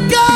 wake.